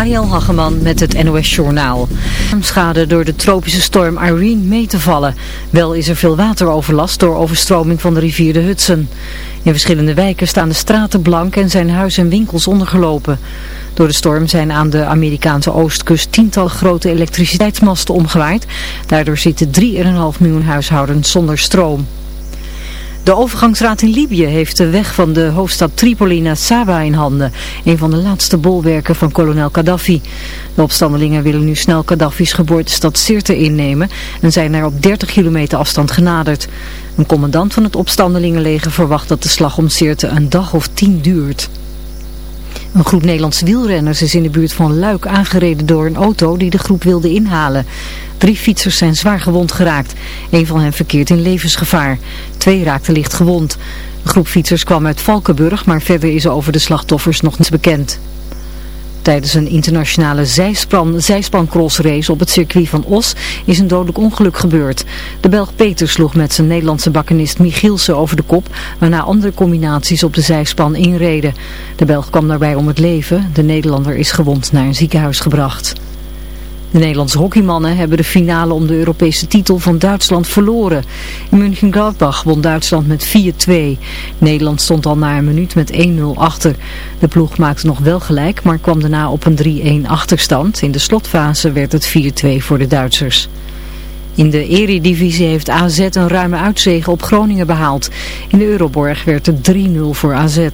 Mariel Hageman met het NOS Journaal. Schade door de tropische storm Irene mee te vallen. Wel is er veel wateroverlast door overstroming van de rivier de Hudson. In verschillende wijken staan de straten blank en zijn huizen en winkels ondergelopen. Door de storm zijn aan de Amerikaanse oostkust tientallen grote elektriciteitsmasten omgewaaid. Daardoor zitten 3,5 miljoen huishoudens zonder stroom. De overgangsraad in Libië heeft de weg van de hoofdstad Tripoli naar Saba in handen, een van de laatste bolwerken van kolonel Gaddafi. De opstandelingen willen nu snel Gaddafi's geboortestad Sirte innemen en zijn er op 30 kilometer afstand genaderd. Een commandant van het opstandelingenleger verwacht dat de slag om Sirte een dag of tien duurt. Een groep Nederlandse wielrenners is in de buurt van Luik aangereden door een auto die de groep wilde inhalen. Drie fietsers zijn zwaar gewond geraakt. Een van hen verkeert in levensgevaar. Twee raakten licht gewond. De groep fietsers kwam uit Valkenburg, maar verder is over de slachtoffers nog niets bekend. Tijdens een internationale zijspan, zijspancrossrace op het circuit van Os is een dodelijk ongeluk gebeurd. De Belg Peter sloeg met zijn Nederlandse bakkenist Michielsen over de kop, waarna andere combinaties op de zijspan inreden. De Belg kwam daarbij om het leven. De Nederlander is gewond naar een ziekenhuis gebracht. De Nederlandse hockeymannen hebben de finale om de Europese titel van Duitsland verloren. In München-Gladbach won Duitsland met 4-2. Nederland stond al na een minuut met 1-0 achter. De ploeg maakte nog wel gelijk, maar kwam daarna op een 3-1 achterstand. In de slotfase werd het 4-2 voor de Duitsers. In de eredivisie heeft AZ een ruime uitzege op Groningen behaald. In de Euroborg werd het 3-0 voor AZ.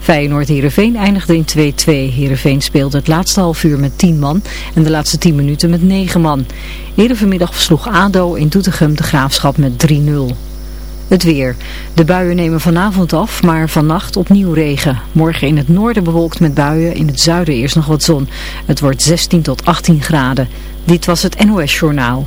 Feyenoord-Herenveen eindigde in 2-2. Herenveen speelde het laatste half uur met 10 man en de laatste 10 minuten met 9 man. Eerder vanmiddag versloeg ADO in Doetinchem de graafschap met 3-0. Het weer. De buien nemen vanavond af, maar vannacht opnieuw regen. Morgen in het noorden bewolkt met buien, in het zuiden eerst nog wat zon. Het wordt 16 tot 18 graden. Dit was het NOS Journaal.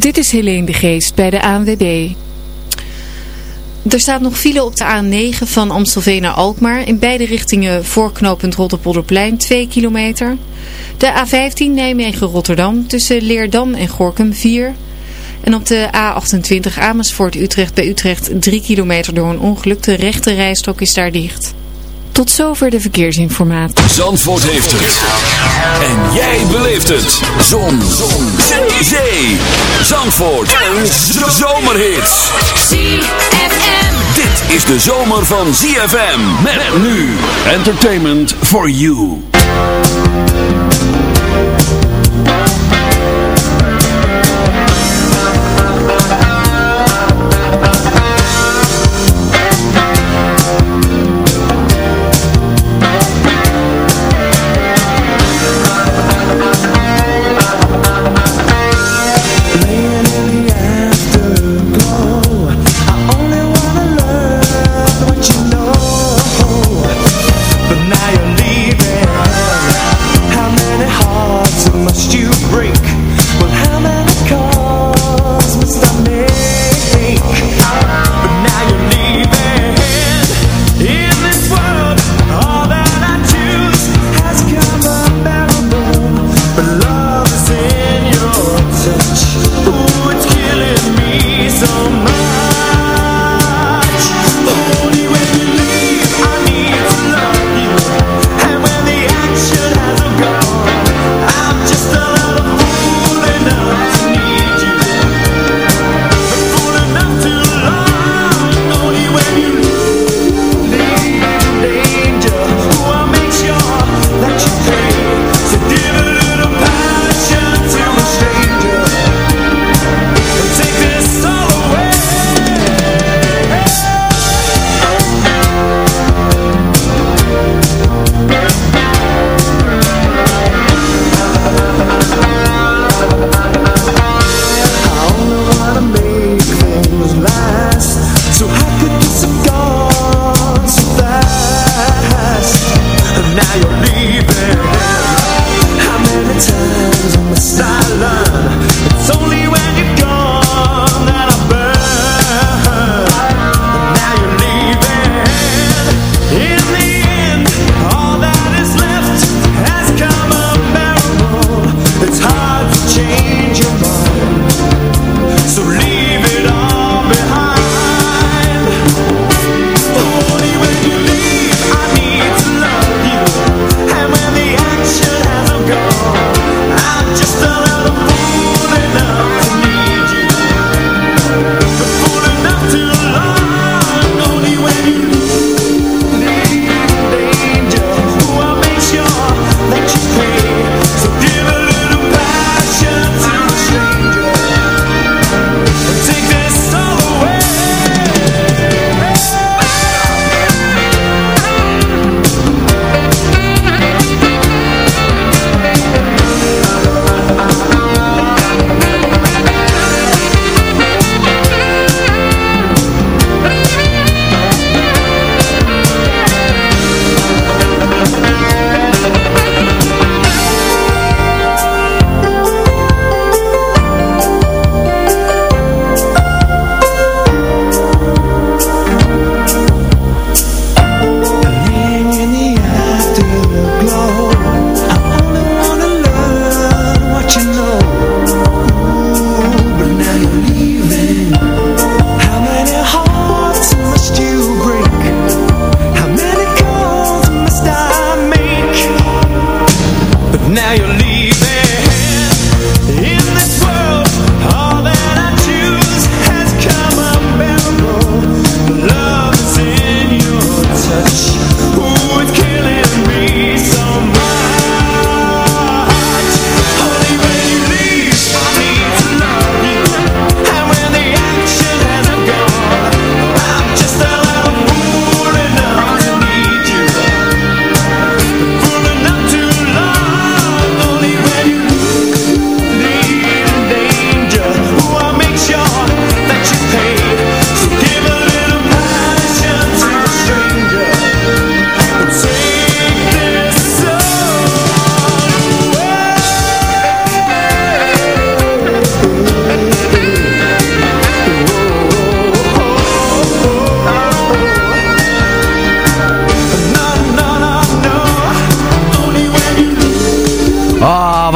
Dit is Helene de Geest bij de ANWB. Er staat nog file op de A9 van Amstelveen naar Alkmaar. In beide richtingen voorknopend Rotterpolderplein 2 kilometer. De A15 Nijmegen-Rotterdam tussen Leerdam en Gorkum 4. En op de A28 Amersfoort-Utrecht bij Utrecht 3 kilometer door een ongeluk. De rechte rijstok is daar dicht. Tot zover de verkeersinformatie. Zandvoort heeft het. En jij beleeft het. Zon. Zon. Zee. Zee. Zandvoort. Een zomerhit. ZFM. Dit is de zomer van ZFM. Met nu. Entertainment for you.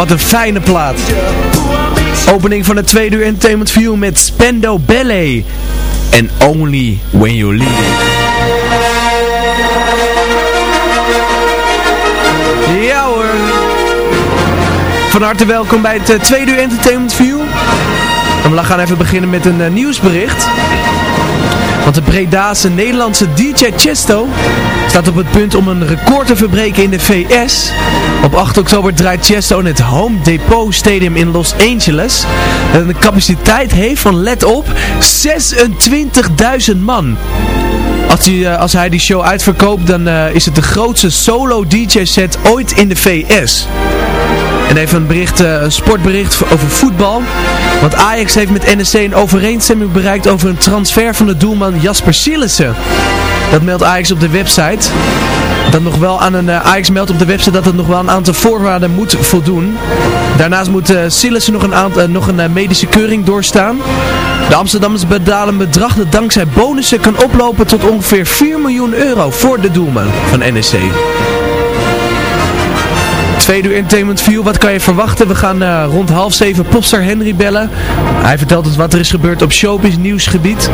Wat een fijne plaat. Opening van het tweede uur Entertainment View met Spendo Ballet. En Only When You Leave. Ja hoor. Van harte welkom bij het uh, tweede uur Entertainment View. We gaan even beginnen met een uh, nieuwsbericht. Want de Bredaanse Nederlandse DJ Chesto staat op het punt om een record te verbreken in de VS. Op 8 oktober draait Chesto in het Home Depot Stadium in Los Angeles. Dat een capaciteit heeft van, let op, 26.000 man. Als hij, uh, als hij die show uitverkoopt, dan uh, is het de grootste solo DJ set ooit in de VS. En even een, bericht, uh, een sportbericht over voetbal. Want Ajax heeft met NEC een overeenstemming bereikt over een transfer van de doelman Jasper Sillissen. Dat meldt Ajax op de website. Dat nog wel aan een, uh, Ajax meldt op de website dat het nog wel een aantal voorwaarden moet voldoen. Daarnaast moet uh, nog een, aantal, nog een medische keuring doorstaan. De Amsterdammers betalen een bedrag dat dankzij bonussen kan oplopen tot ongeveer 4 miljoen euro voor de doelman van NEC. Tweede uur Entertainment View, wat kan je verwachten? We gaan uh, rond half zeven Popstar Henry bellen. Hij vertelt ons wat er is gebeurd op showbiz nieuwsgebied.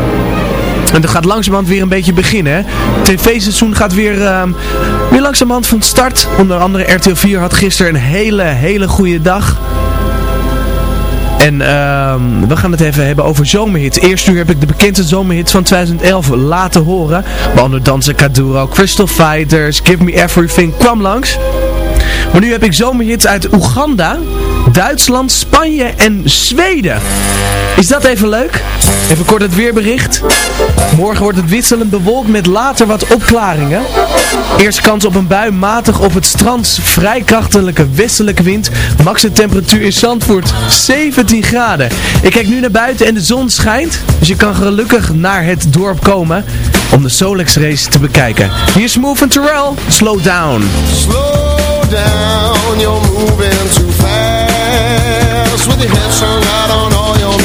En dat gaat langzamerhand weer een beetje beginnen. Het TV-seizoen gaat weer, uh, weer langzamerhand van start. Onder andere RTL 4 had gisteren een hele, hele goede dag. En uh, we gaan het even hebben over zomerhits. Eerst uur heb ik de bekendste zomerhits van 2011 laten horen. Waaronder Dansen Kaduro, Crystal Fighters, Give Me Everything kwam langs. Maar nu heb ik zomerhits uit Oeganda, Duitsland, Spanje en Zweden. Is dat even leuk? Even kort het weerbericht. Morgen wordt het wisselend bewolkt met later wat opklaringen. Eerst kans op een bui, matig op het strand, vrij krachtige westelijke wind. Maximum temperatuur in Zandvoort 17 graden. Ik kijk nu naar buiten en de zon schijnt. Dus je kan gelukkig naar het dorp komen om de Solex race te bekijken. Hier is Smooth and Terrell, Slow Down. Slow down, you're moving too fast. With your head strung out on all your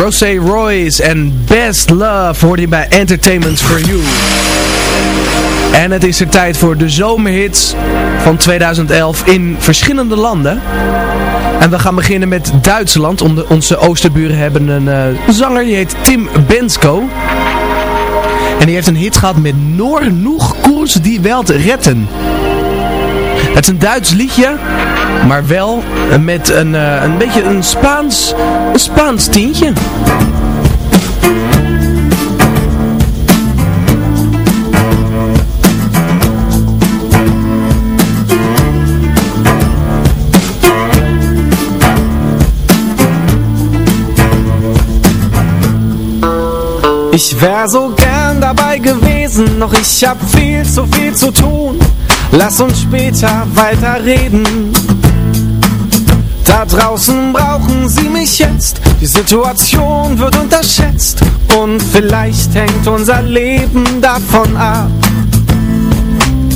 Rosé Royce en Best Love hoorde je bij Entertainment for You. En het is er tijd voor de zomerhits van 2011 in verschillende landen. En we gaan beginnen met Duitsland. Onze oosterburen hebben een eh, zanger, die heet Tim Bensko. En die heeft een hit gehad met Noor Noeg Koers die Welt retten. Het is een Duits liedje, maar wel met een, eh, een beetje een Spaans, een Spaans tientje. Ich wär so gern dabei gewesen, doch ich hab viel zu viel zu tun. Lass uns später weiterreden. Da draußen brauchen sie mich jetzt, die Situation wird unterschätzt und vielleicht hängt unser Leben davon ab.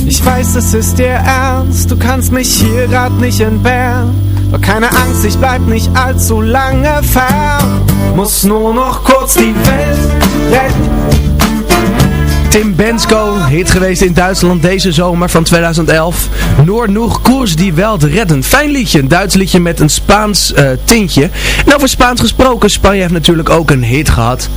Ich weiß, es ist dir ernst, du kannst mich hier grad nicht entbehren. Doch keine Angst, ich bleib nicht allzu lange fern. Muss nur noch kurz die Welt retten. Tim Bensko, hit geweest in Duitsland deze zomer van 2011. Noor Noeg Koers die Welt redden. Fijn liedje, een Duits liedje met een Spaans eh, tintje. En over Spaans gesproken, Spanje heeft natuurlijk ook een hit gehad.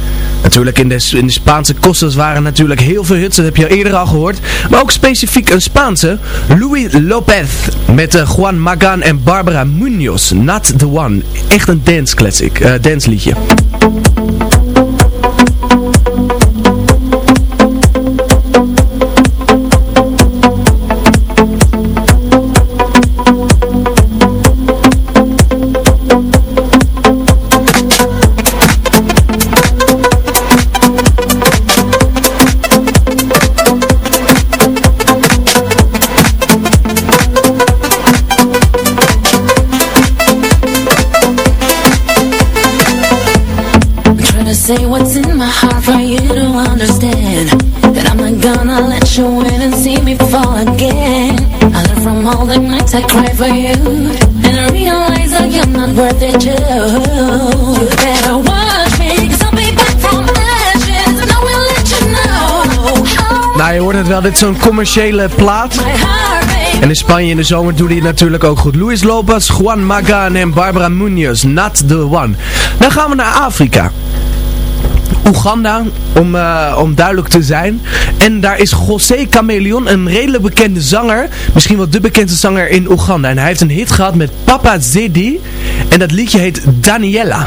Natuurlijk in de, in de Spaanse kostas waren natuurlijk heel veel hits, dat heb je al eerder al gehoord. Maar ook specifiek een Spaanse, Luis Lopez met uh, Juan Magan en Barbara Munoz. Not the One. Echt een dance classic, uh, dance liedje. Say what's in my heart for you to understand That I'm not gonna let you in and see me fall again I learned from all the nights I cried for you And I realize that you're not worth it too You better watch me, cause I'll be back from ashes And I will let you know Nou, je hoort het wel, dit is zo'n commerciële plaat. En in Spanje in de zomer doet hij het natuurlijk ook goed. Luis Lopez, Juan Magan en Barbara Munoz, not the one. Dan gaan we naar Afrika. Oeganda, om, eh, om duidelijk te zijn. En daar is José Chameleon, een redelijk bekende zanger. Misschien wel de bekendste zanger in Oeganda. En hij heeft een hit gehad met Papa Zedi. En dat liedje heet Daniela.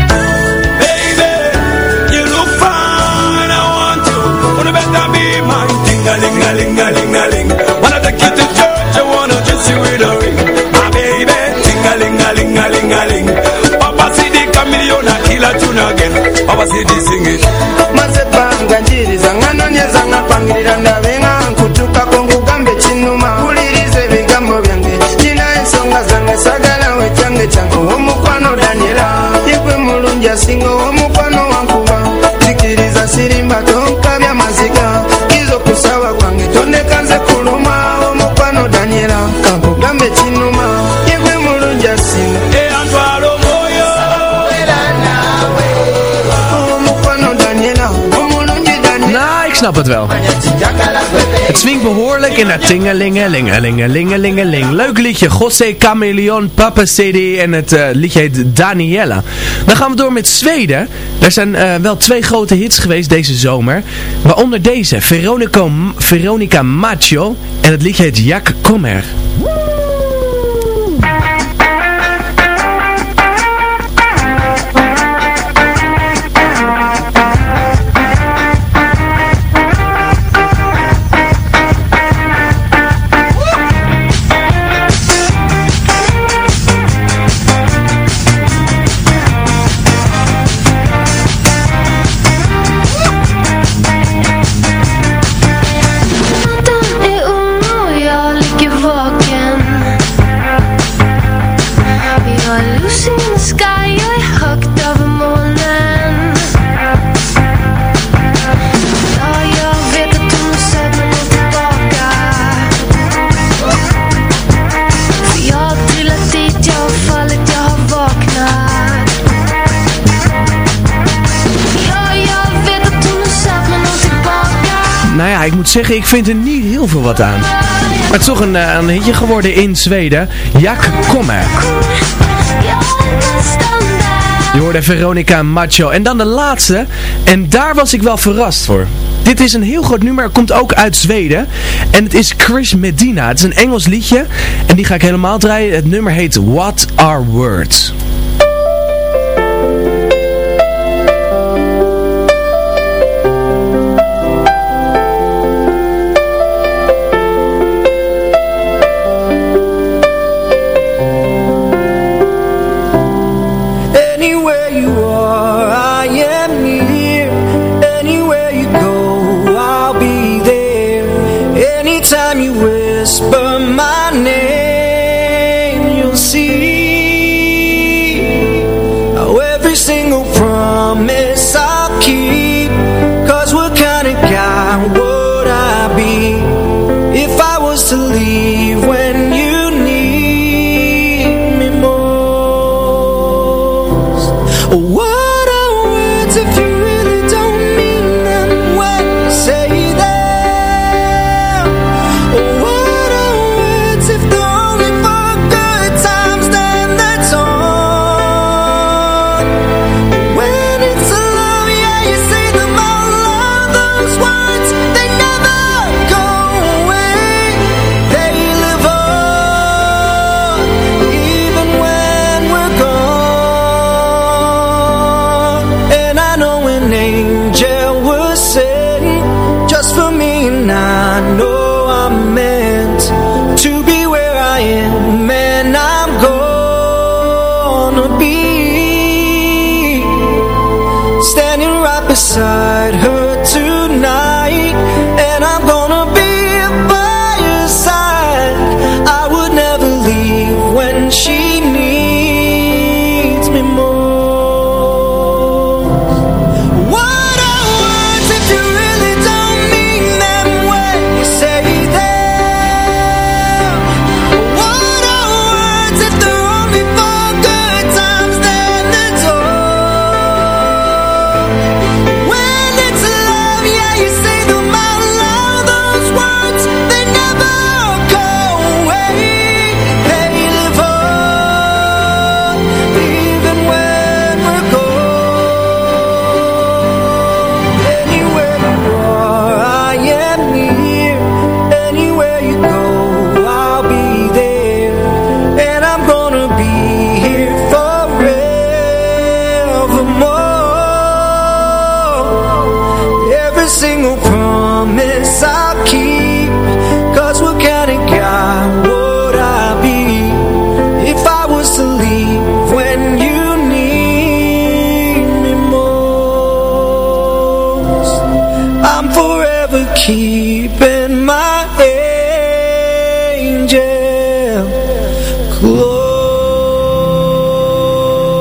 CD singing. Mazepanga njiriza ngano nyezanga pangirira kutuka kongu, kongugambe chinuma ulirize ebigambo byange jina ensonga zanga, sagala wecyange kyange omukwano daniela igwe mulungi asinga omu snap het wel. Het swingt behoorlijk in dat tingelingelingelingelingelingeling. Leuk liedje, José Chameleon, Papa CD en het eh, liedje heet Daniela. Dan gaan we door met Zweden. Er zijn eh, wel twee grote hits geweest deze zomer. Waaronder deze, Veronica, Veronica Macho en het liedje heet Jak Kommer. Moet zeggen, ik vind er niet heel veel wat aan. Maar het is toch een, eh, een hitje geworden in Zweden. Jak Kommer. Je hoorde Veronica Macho. En dan de laatste. En daar was ik wel verrast voor. Dit is een heel groot nummer, komt ook uit Zweden. En het is Chris Medina. Het is een Engels liedje. En die ga ik helemaal draaien. Het nummer heet What Are Words.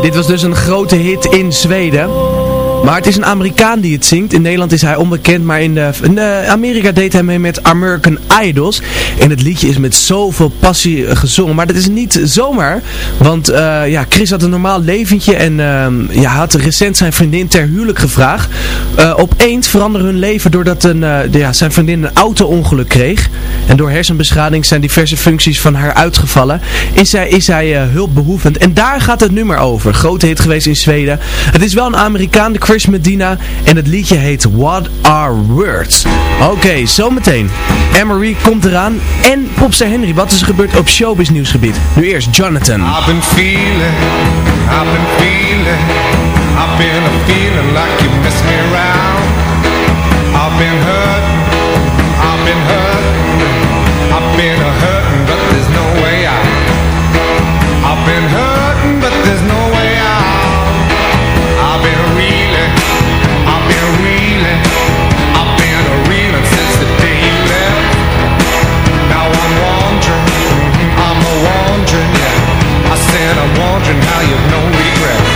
Dit was dus een grote hit in Zweden. Maar het is een Amerikaan die het zingt. In Nederland is hij onbekend, maar in, de, in eh, Amerika deed hij mee met American Idols. En het liedje is met zoveel passie eh, gezongen. Maar dat is niet zomaar, want eh, ja, Chris had een normaal leventje en ehm, ja, had recent zijn vriendin ter huwelijk gevraagd. Eh, opeens veranderde hun leven doordat een, eh, ja, zijn vriendin een auto-ongeluk kreeg. En door hersenbeschadiging zijn diverse functies van haar uitgevallen. Is zij, is zij eh, hulpbehoevend. En daar gaat het nummer over. Grote hit geweest in Zweden. Het is wel een Amerikaan, Chris Medina. En het liedje heet What Are Words. Oké, zometeen. Emery komt eraan. En Popster Henry. Wat is er gebeurd op showbiz nieuwsgebied? Nu eerst Jonathan. I've been feeling, I've been feeling, I've been a feeling like you miss me around. I've been hurt, I've been hurt, I've been a hurting, wondering how you've no regret.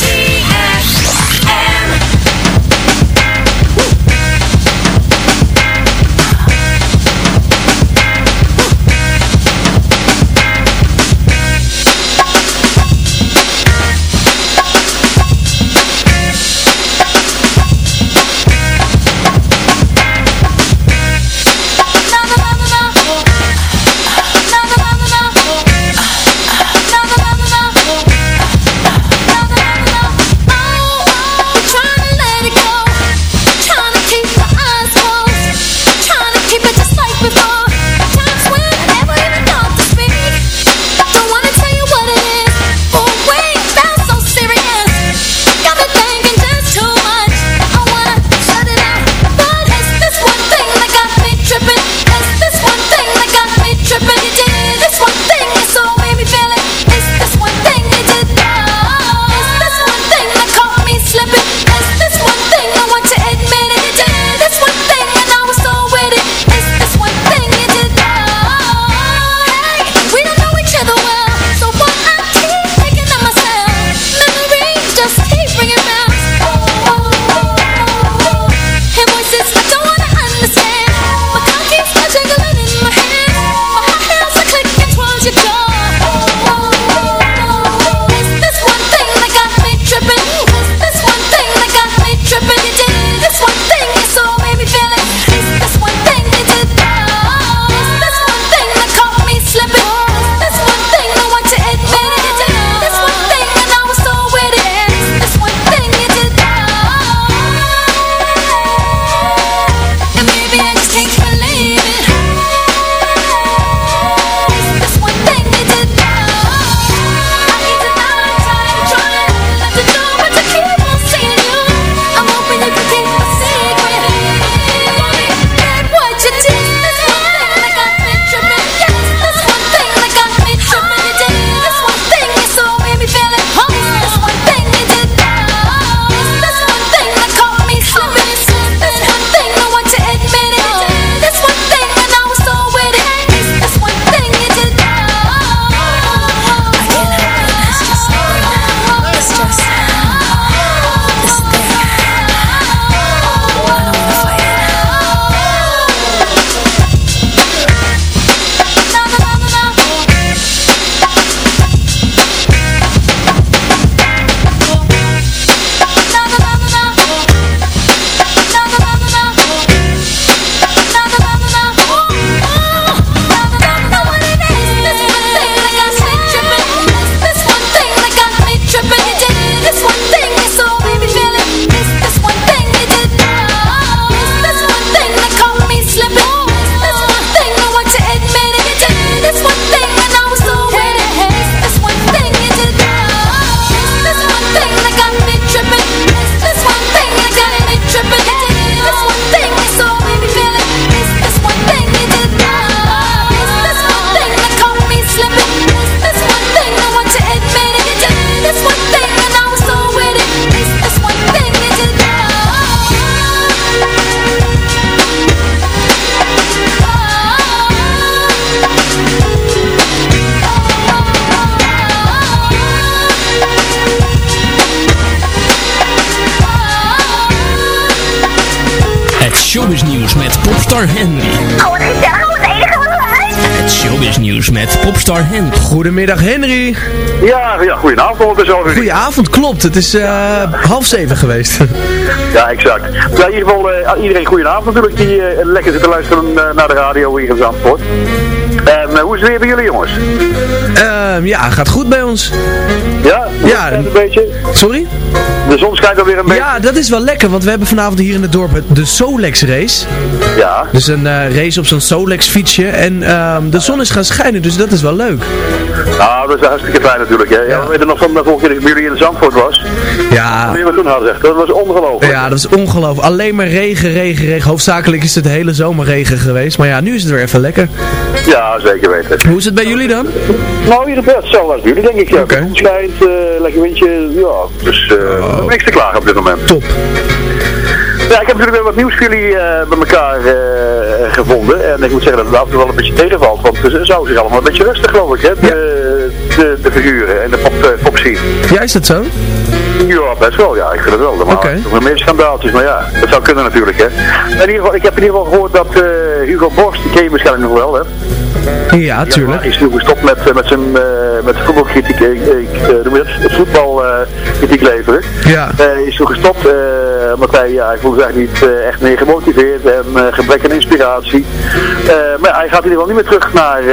Het showbiznieuws met popstar Henry. Oh, wat gezellig. Wat enige wat leuk. Het showbiznieuws met popstar Henry. Goedemiddag Henry. Ja, ja goedenavond. Is alweer... Goedenavond, klopt. Het is eh, half zeven geweest. Ja, exact. Ja, in ieder geval eh, iedereen goedenavond natuurlijk die eh, lekker zit te luisteren naar de radio hier in Zandvoort. En hoe is het weer bij jullie jongens? Ehm, ja, gaat goed bij ons. Ja? Ja. Een beetje? Sorry? De zon schijnt alweer een beetje. Ja, dat is wel lekker, want we hebben vanavond hier in het dorp de Solex race. Ja. Dus een eh, race op zo'n Solex fietsje. En ehm, de zon is gaan schijnen, dus dat is wel leuk. Nou, dat is hartstikke fijn natuurlijk. Hè. Ja. we weten nog van de vorige keer dat jullie in Zandvoort was. Ja. We toen hadden gezegd, dat was ongelooflijk. Ja, dat is ongelooflijk. Alleen maar regen, regen, regen. Hoofdzakelijk is het de hele zomer regen geweest. Maar ja, nu is het weer even lekker. Ja, zeker weten. Hoe is het bij jullie dan? Nou, hier best hetzelfde als jullie, denk ik. Ja. De zon schijnt, eh, lekker windje, ja. Dus eh niks te klagen op dit moment. Top. Ja, ik heb natuurlijk wel wat nieuws voor jullie eh, bij elkaar eh, gevonden. En ik moet zeggen dat het af en toe wel een beetje tegenvalt. Want ze zouden zich allemaal een beetje rustig, geloof ik, hè? De, de, de figuren en de pop, uh, pop scene. Ja, is dat zo? Ja, best wel. Ja, ik vind het wel. Normaal. Oké. Nog meer schandaaltjes, maar ja, dat zou kunnen natuurlijk, hè. In ieder geval, ik heb in ieder geval gehoord dat Hugo Borst, die ken je waarschijnlijk nog wel, hè. Ja, tuurlijk. Hij is nu gestopt met, met zijn uh, met voetbalkritiek, ik, uh, dat, voetbalkritiek leveren. Ja. Hij is toen gestopt hij, ja, hij voelde zich niet echt meer gemotiveerd en gebrek aan inspiratie. maar hij gaat in ieder geval niet meer terug naar,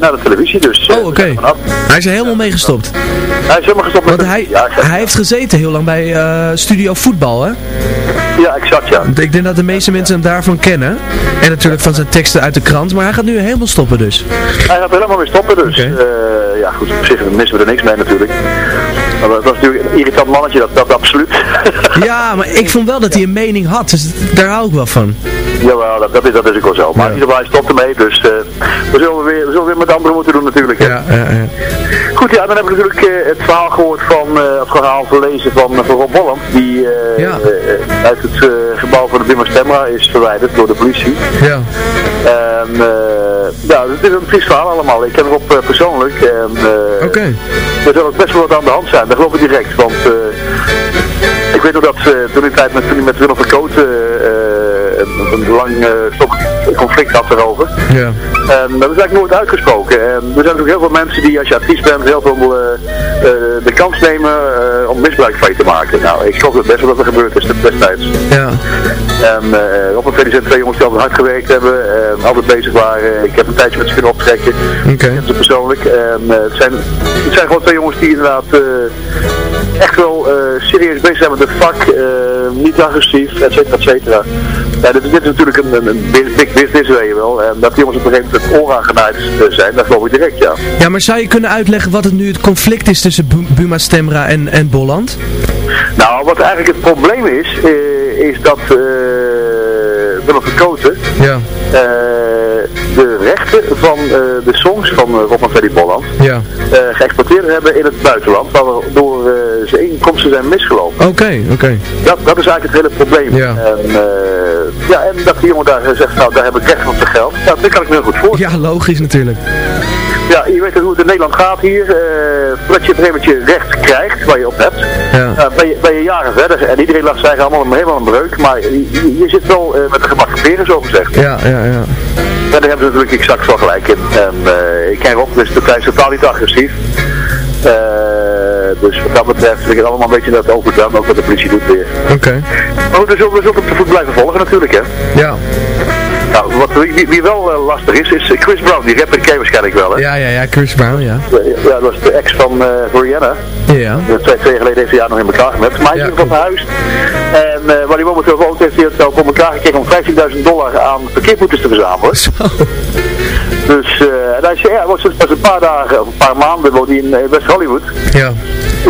naar de televisie, dus... oh, oké. Hij is er helemaal mee gestopt. Hij is helemaal gestopt Want hij, ja, hij heeft gezeten heel lang bij Studio Voetbal, hè? Ja, exact, ja. Ik denk dat de meeste mensen hem daarvan kennen. En natuurlijk van zijn teksten uit de krant. Maar hij gaat nu helemaal stoppen dus. Hij gaat helemaal weer stoppen dus. Okay. Uh, ja goed, op zich missen we er niks mee natuurlijk. Maar dat was natuurlijk een irritant mannetje, dat, dat absoluut. ja, maar ik vond wel dat hij een mening had. Dus daar hou ik wel van. Jawel, dat, dat, is, dat is ook wel zo. Maar ja. in ieder geval, hij stopt ermee. Dus uh, we, zullen weer, we zullen weer met anderen moeten doen natuurlijk. Ja, ja, ja. Goed, ja, dan heb ik natuurlijk uh, het verhaal gehoord van, uh, het verhaal gelezen van, van Rob Holland. Die ja. uit het gebouw van de Bimmer Stemra is verwijderd door de politie. Ja. En ja, het is een triest verhaal allemaal. Ik ken Rob persoonlijk. En Oké. Okay. er zal ook best wel wat aan de hand zijn. Dat geloof ik direct. Want ik weet nog dat toen in tijd met, met Willem van Kooten een, een lang uh, conflict had erover. Ja. En dat is eigenlijk nooit uitgesproken. En er zijn natuurlijk heel veel mensen die als je artiest bent heel veel uh, uh, de kans nemen om misbruik van je te maken. Nou, ik geloof dat best wel dat er gebeurd is destijds. Ja. En op een tweede zijn twee jongens die altijd hard gewerkt hebben en altijd bezig waren. Ik heb een tijdje met ze kunnen optrekken. Oké. Okay. Ik heb ze persoonlijk. Het, zijn, het zijn gewoon twee jongens die inderdaad echt wel serieus bezig zijn met het vak. niet agressief, et cetera, et cetera. Ja, dit, dit is natuurlijk een, een, een big business, weet je wel. En dat die jongens op een gegeven moment onaangenaaid zijn, dat geloof ik direct, ja. Ja, maar zou je kunnen uitleggen wat het nu het conflict is tussen Buma Stemra en, en Bolland? Nou, wat eigenlijk het probleem is, is dat Willem Verkoten ja. uh, de rechten van de songs van Rob en Freddy Bolland ja. geëxporteerd hebben in het buitenland, waardoor zijn inkomsten zijn misgelopen. Oké, okay, oké. Okay. Dat, dat is eigenlijk het hele probleem. Ja. En, ja, en dat die jongen daar zegt, nou daar heb ik recht op zijn geld. Nou, dat kan ik me heel goed voorstellen. Ja, logisch natuurlijk. Ja, je weet hoe het in Nederland gaat hier. Uh, voordat je op een gegeven moment je recht krijgt, waar je op hebt, ja. uh, ben, je, ben je jaren verder. En iedereen lacht zich allemaal helemaal een breuk. Maar je, je, je zit wel uh, met de gebakken veren, zo gezegd. Ja, ja, ja. En daar hebben ze natuurlijk exact wel gelijk in. En ik ken Rob, dus de prijs is totaal niet agressief. dus wat dat betreft vind ik het allemaal een beetje dat overdaan, ook wat de politie doet weer. Oké. Okay. Maar goed, we zullen, we zullen op de voet blijven volgen natuurlijk, hè. Ja. Nou, wat, wie, wie wel uh, lastig is, is Chris Brown. Die rapper ken je waarschijnlijk wel, hè? Ja, ja, ja, Chris Brown, ja. Ja, dat was de ex van uh, Rihanna. Ja. Twee, twee jaar geleden heeft hij jaar nog in elkaar gemet. Maar hij is ja, van huis. En uh, waar hij momenteel woont, heeft hij het voor elkaar gekregen om 15.000 dollar aan verkeerboetes te verzamelen. Zo. Dus, uh, hij zei, ja, was pas een paar dagen, of een paar maanden woont hij in West Hollywood. Ja.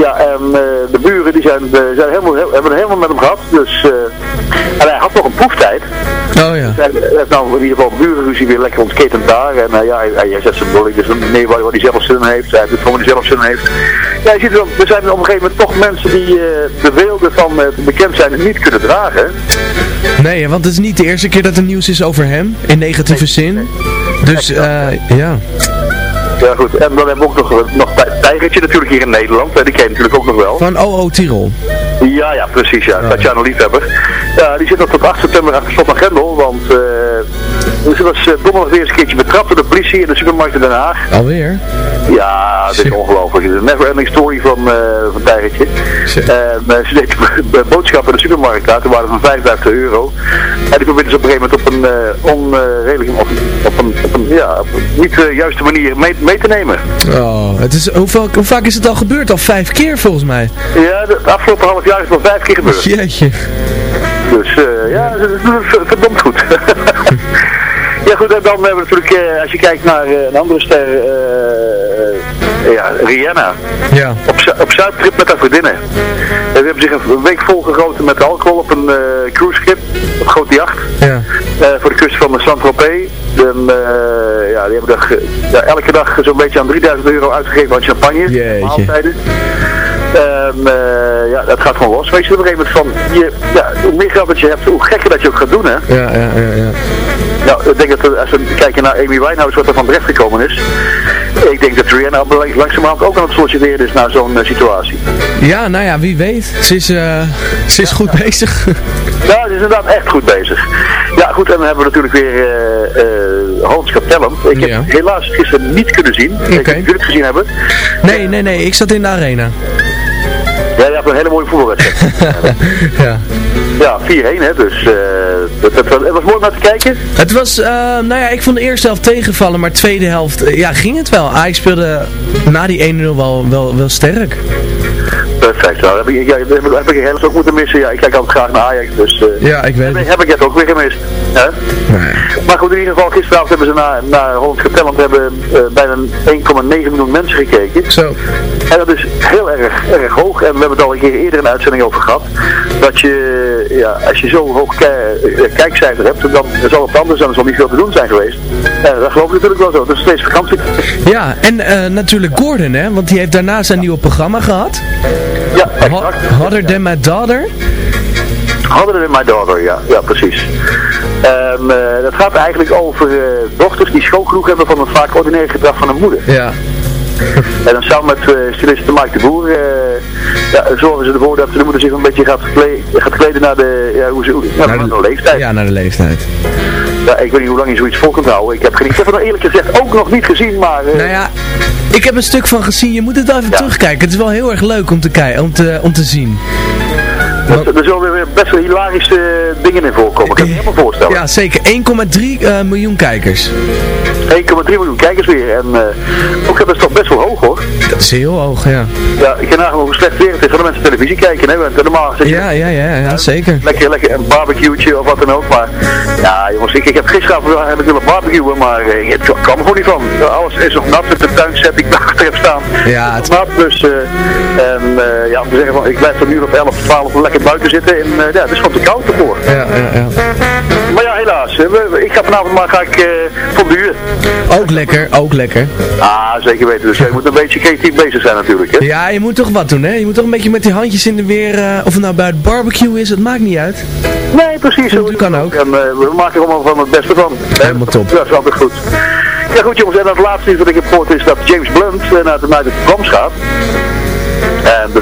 Ja, en uh, de buren die zijn, uh, zijn helemaal, he hebben het helemaal met hem gehad. Dus, uh, en hij had nog een proeftijd. Oh ja. Hij heeft nou in ieder geval burenruzie weer lekker ontketend daar. En uh, ja, hij, hij zet zijn bulling, dus nee, waar, waar hij zelf zin in heeft. Hij heeft het gewoon hij zelf zin in heeft. Ja, je ziet wel, er zijn op een gegeven moment toch mensen die de beelden van bekend zijn niet kunnen dragen. Nee, want het is niet de eerste keer dat er nieuws is over hem, in negatieve nee, zin. Nee. Dus, ja. Ja goed, en dan hebben we ook nog, nog Tijgertje natuurlijk hier in Nederland, die ken je natuurlijk ook nog wel. Van OO Tirol. Ja, ja, precies, ja. ja. Tatjana Liefhebber. Ja, die zit nog tot 8 september achter slot Grendel, want ze was donderdag weer eens een keertje betrapt door de politie in de supermarkt in Den Haag. Alweer? Ja, dit is ongelooflijk. Het is een never ending story van, uh, van Tijgertje. En uh, ze deed boodschappen in de supermarkt daar, toen waren van 55 euro. En die probeerde ze op een gegeven moment op een uh, onredelijk, op, op, een, op een, ja, op een niet uh, juiste manier mee, mee te nemen. Oh, het is, hoe, vaak, hoe vaak is het al gebeurd? Al vijf keer volgens mij. Ja, de, afgelopen half jaar is het al vijf keer gebeurd. Jeetje. Dus uh, ja, dat is verdomd goed. ja goed, en dan hebben we natuurlijk, uh, als je kijkt naar uh, een andere ster, ja, Rihanna. Ja. Op, op Zuidtrip met haar vriendinnen. En die hebben zich een week volgegoten met alcohol op een cruiseschip, op grote jacht. Ja. voor de kust van de Saint-Tropez. En, ja, die hebben dag, ja, elke dag zo'n beetje aan 3000 euro uitgegeven aan champagne. Jeetje. Maaltijden. Ehm, eh, ja, dat gaat gewoon los. Weet je, op een gegeven moment van, je, ja, hoe meer geld dat je hebt, hoe gekker dat je ook gaat doen, hè. Ja, ja, ja, ja. Nou, ik denk dat we- als we kijken naar Amy Winehouse, wat er van terecht gekomen is. Ik denk dat Rihanna langzamerhand ook aan het solliciteren is naar zo'n eh, situatie. Ja, nou ja, wie weet. Ze is, eh, ze is goed bezig. Ja, het is inderdaad echt goed bezig. Ja, goed, en dan hebben we natuurlijk weer eh Hans Talent. Ik heb Ja. helaas gisteren niet kunnen zien. Ik niet of jullie het gezien hebben. Nee, nee, nee. Ik zat in de arena. Ja, je hebt een hele mooie voetbalwedstrijd. Ja. ja, 4-1 hè, dus eh dat, dat, het was mooi om naar te kijken. Het was, eh, nou ja, ik vond de eerste helft tegenvallen, maar de tweede helft, eh, ja, ging het wel. Ajax speelde na die 1-0 wel, wel, wel sterk. Perfect, nou, heb ik, ja, heb, ik- heb ik helaas ook moeten missen. Ja, ik kijk altijd graag naar Ajax, dus eh, Ja, ik weet heb, heb ik het ook weer gemist. Hè? Maar goed, in ieder geval, gisteravond hebben ze naar, naar Hollands Talent hebben eh, bijna 1,9 miljoen mensen gekeken. Zo. En dat is heel erg, erg hoog. En we hebben het al een keer eerder in een uitzending over gehad. Dat je, ja, als je zo hoog eh, kijkcijfer hebt, dan zal het anders zijn. Er zal niet veel te doen zijn geweest. Ja, dat geloof ik natuurlijk wel zo. Dat is steeds vakantie. Ja, en natuurlijk Gordon, hè, want die heeft daarna zijn nieuwe programma gehad. Ja, Ho- Hotter Than My Daughter. Hadden in My Daughter, ja, ja precies. Ehm, eh, dat gaat eigenlijk over eh, dochters die schoon genoeg hebben van het vaak ordinaire gedrag van hun moeder. Ja. En dan samen met uh, styliste Mike de Boer eh, ja, zorgen ze ervoor dat de moeder zich een beetje gaat, verkle- gaat kleden naar de, ja, hoe ze, naar de leeftijd. Ja, naar de leeftijd. Ja, ik weet niet hoe lang je zoiets vol kunt houden. Ik heb, geen, ik heb het nog eerlijk gezegd ook nog niet gezien, maar... eh, Nou ja, ik heb een stuk van gezien. Je moet het wel even terugkijken. Het is wel heel erg leuk om te, kijken, om te, om te zien. Er, er zullen weer best wel hilarische dingen in voorkomen. Ik kan me helemaal voorstellen. Ja, zeker. 1,3 eh, miljoen kijkers. 1,3 miljoen kijkers weer. En eh, ook dat is toch best wel hoog hoor. Dat is heel hoog, ja. Ja, ik kan nagaan hoe slecht weer het is. Gaan de mensen televisie kijken, hè. Want normaal zit je Ja, ja, ja, ja, zeker. lekker, lekker een barbecue'tje of wat dan ook. Maar ja, jongens, ik, ik heb gisteravond heb ik willen barbecuen, maar eh, het kwam er gewoon niet van. Alles is nog nat met de tuinset die ik daarachter heb staan. Ja, het... Nat, dus en, ja, om te zeggen van, ik blijf tot nu op 11, 12 lekker buiten zitten. En eh, ja, het is gewoon te koud ervoor. Ja, ja, ja. Maar ja, helaas. we- ik ga vanavond maar ga ik, eh fonduren. Ook lekker, ook lekker. Ah, zeker weten. Dus je moet een beetje creatief bezig zijn natuurlijk. Hè? Ja, je moet toch wat doen, hè? Je moet toch een beetje met die handjes in de weer... eh, of het nou bij het barbecue is, het maakt niet uit. Nee, precies. Dat kan ook. En we maken er allemaal van het beste van. Helemaal top. Dat is altijd goed. Ja goed jongens, en het laatste wat ik heb gehoord is dat James Blunt naar de, naar de gaat. En de,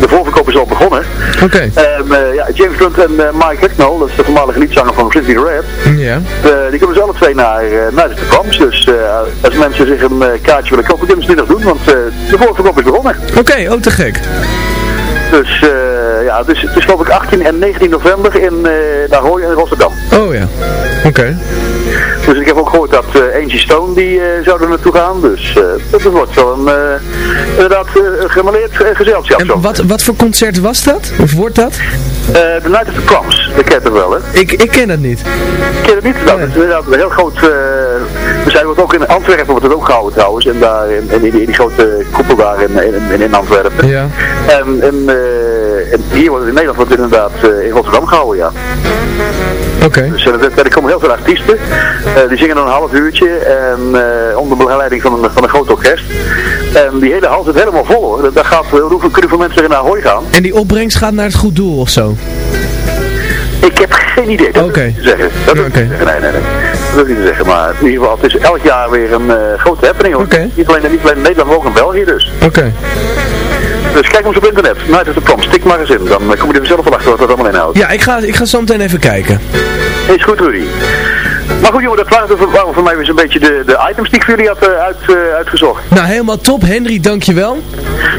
de voorverkoop is al begonnen. Oké. En eh, ja, James Blunt en eh, Mike Hucknall, dat is de voormalige liedzanger van Frisbee Red, Ja. eh, die komen ze alle twee naar, eh, naar de Proms. Dus eh, als mensen zich een eh, kaartje willen kopen, kunnen ze nu nog doen, want eh, de voorverkoop is begonnen. Oké, ook te gek. Dus eh, ja, dus, het is geloof ik 18 en 19 november in uh, Ahoy en Rotterdam. Oh ja. Oké. Dus ik heb ook gehoord dat eh Angie Stone die eh, zou er naartoe gaan. Dus eh, dat wordt wel een eh, inderdaad gemaleerd gezelschap. En wat, wat voor concert was dat? Of wordt dat? De Night of the Proms, dat kent het wel hè. Ik, ik ken dat niet. Ik ken het niet, dat is inderdaad een heel groot... we zijn wat ook in Antwerpen wordt het ook gehouden trouwens. En daar in, in, die, in die grote koepel daar in, in, in Antwerpen. Ja. En, en, en hier wordt het in Nederland wordt het inderdaad in Rotterdam gehouden, ja. Dus er, er komen heel veel artiesten. Eh, die zingen dan een half uurtje en eh, onder begeleiding van een, van een groot orkest. En die hele hal zit helemaal vol hoor. Daar gaat, hoeveel kunnen veel mensen naar Ahoy gaan? En die opbrengst gaat naar het goed doel of zo? Ik heb geen idee. Dat Oké. wil ik niet zeggen. Dat wil ik niet zeggen. Nee, nee, nee. Dat wil ik niet zeggen. Maar in ieder geval, het is elk jaar weer een eh, grote happening hoor. Niet, alleen, niet alleen in Nederland, maar ook in België dus. Oké. Dus kijk eens op internet. Night of the Proms. Stik maar eens in. Dan eh, kom je er zelf wel achter wat dat allemaal inhoudt. Ja, ik ga, ik ga zo meteen even kijken. Is goed, Rudy. Maar goed, jongen, dat waren, voor- waren voor mij weer zo'n beetje de, de items die ik voor jullie had eh, uit, eh, uitgezocht. Nou, helemaal top. Henry, dankjewel.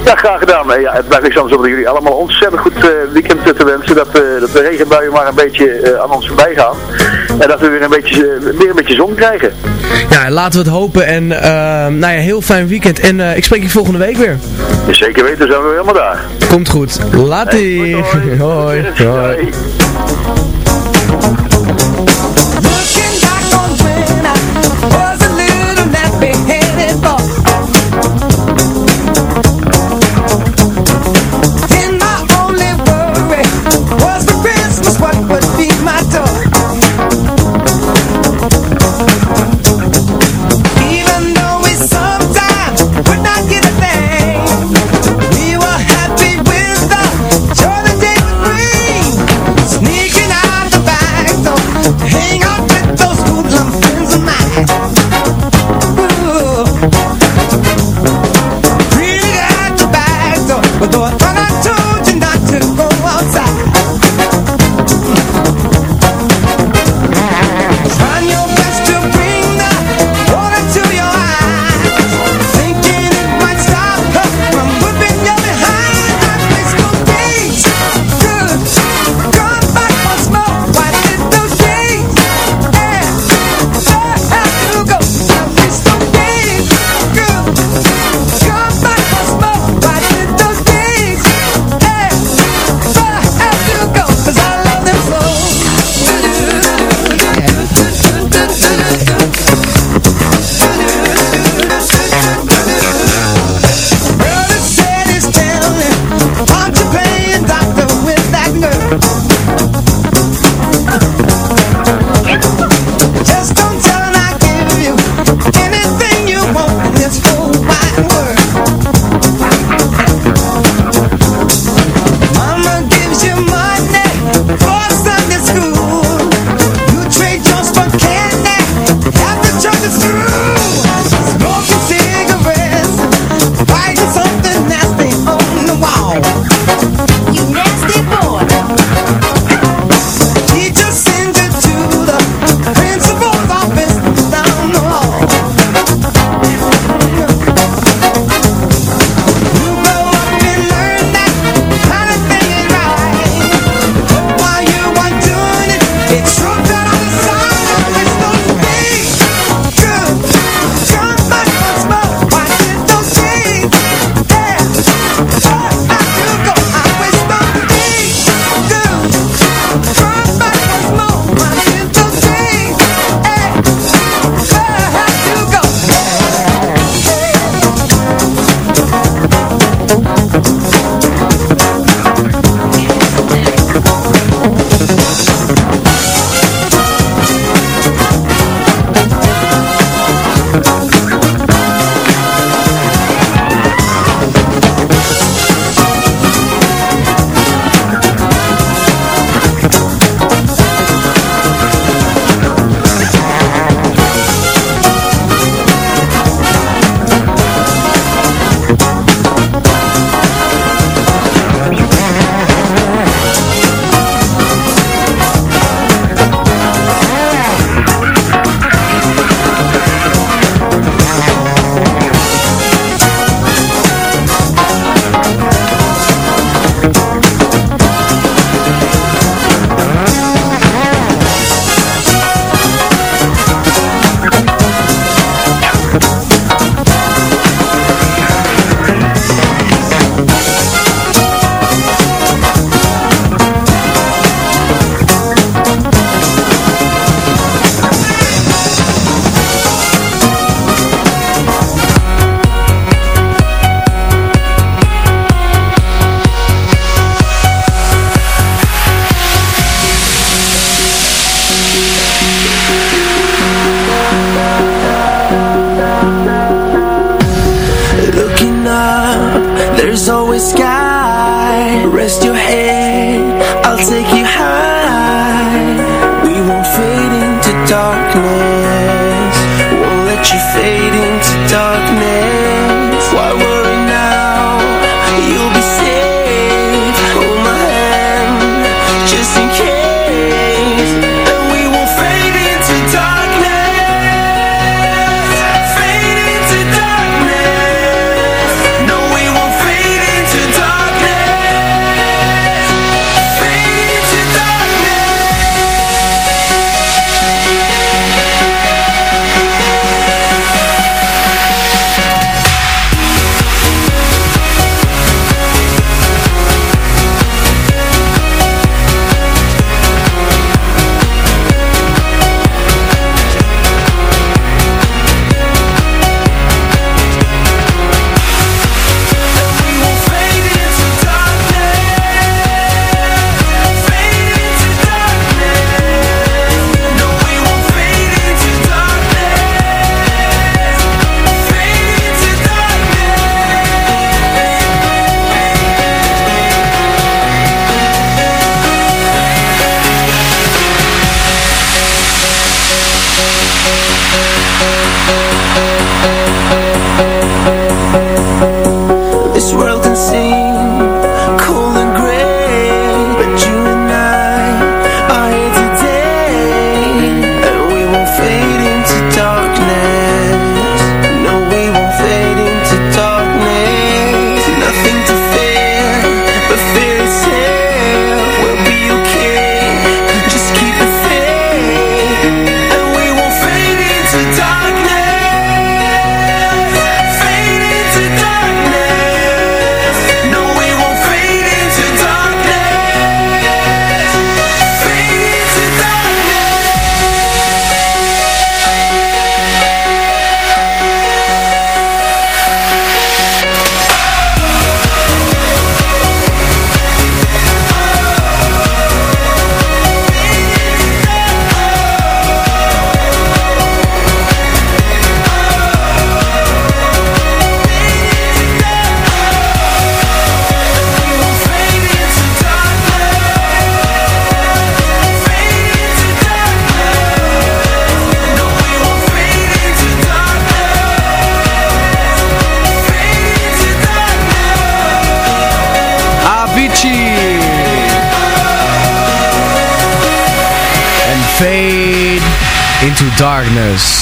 Ja, graag gedaan. Ja, het blijft niks anders dat jullie allemaal ontzettend goed eh, weekend te wensen. Dat, dat de regenbuien maar een beetje aan ons voorbij gaan. En dat we weer een beetje, weer een beetje zon krijgen. Ja, laten we het hopen. En nou ja, heel fijn weekend. En ik spreek je volgende week weer. Dus zeker weten zijn we helemaal daar. Komt goed. Later. hoi. hoi. Looking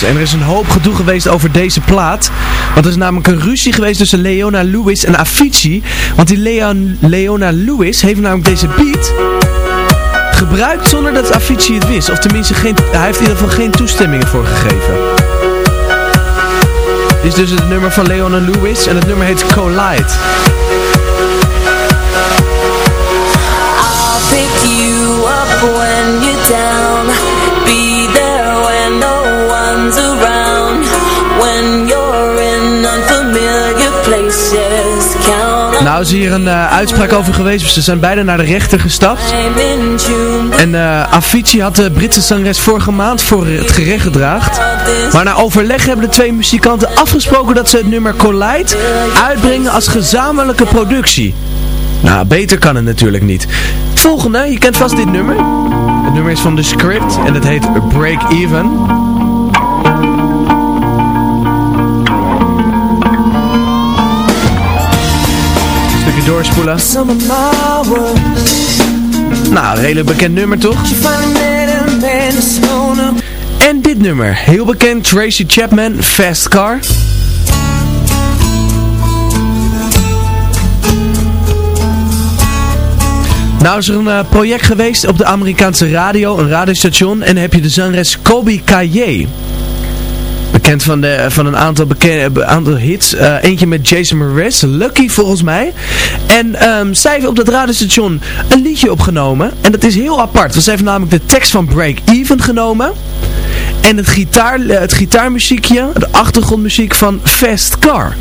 En er is een hoop gedoe geweest over deze plaat. Want er is namelijk een ruzie geweest tussen Leona Lewis en Avicii. Want die Leon, Leona Lewis heeft namelijk deze beat gebruikt zonder dat Avicii het wist. Of tenminste, geen, hij heeft in ieder geval geen toestemming ervoor gegeven. Dit is dus het nummer van Leona Lewis en het nummer heet Collide. Nou is hier een eh, uitspraak over geweest. Ze zijn beide naar de rechter gestapt. En eh Avicii had de Britse zangeres vorige maand voor het gerecht gedraagd. Maar na overleg hebben de twee muzikanten afgesproken dat ze het nummer Collide uitbrengen als gezamenlijke productie. Nou, beter kan het natuurlijk niet. Het volgende, je kent vast dit nummer. Het nummer is van The Script en het heet Break Even. Stukje doorspoelen. Nou, een hele bekend nummer toch? En dit nummer, heel bekend, Tracy Chapman, Fast Car. Nou is er een eh, project geweest op de Amerikaanse radio, een radiostation, en heb je de zangeres Kobe Kaye. Bekend van, de, van een aantal, beken- aantal hits. eh, eentje met Jason Mraz, Lucky volgens mij. En ehm, zij heeft op dat radiostation een liedje opgenomen. En dat is heel apart. Want zij namelijk de tekst van Break Even genomen. En het, gitaar, eh, het gitaarmuziekje, de achtergrondmuziek van Fast Car.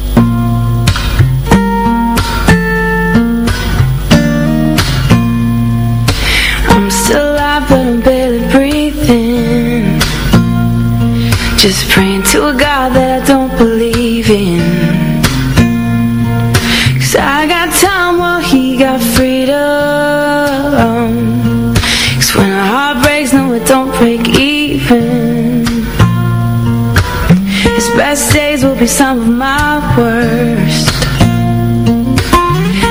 I'm still alive just praying to a God that I don't believe in. Cause I got time while he got freedom. Cause when a heart breaks, no it don't break even. His best days will be some of my worst.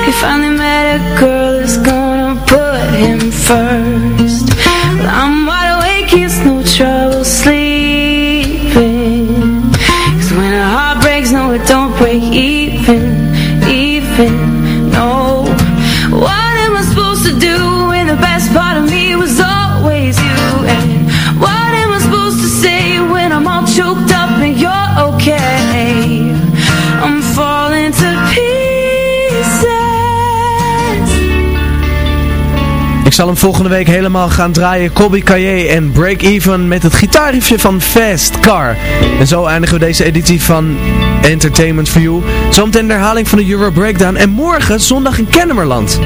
He finally met a girl that's gonna put him first. Zal hem volgende week helemaal gaan draaien. Colby Caillé en Break Even met het gitaarriffje van Fast Car. En zo eindigen we deze editie van Entertainment for You. Zometeen de herhaling van de Euro Breakdown. En morgen zondag in Kennemerland.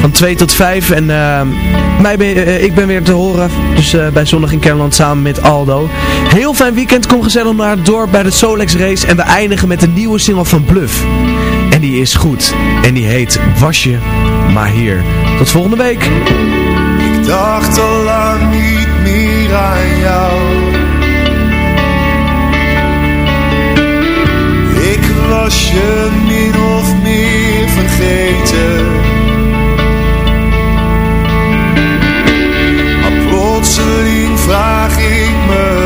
Van 2 tot 5. En eh, mij ben, eh, ik ben weer te horen. Dus eh, bij zondag in Kennemerland samen met Aldo. Heel fijn weekend. Kom gezellig naar het dorp bij de Solex Race. En we eindigen met de nieuwe single van Bluff. En die is goed. En die heet Was je maar hier. Tot volgende week. Ik dacht al lang niet meer aan jou. Ik was je min of meer vergeten. Maar plotseling vraag ik me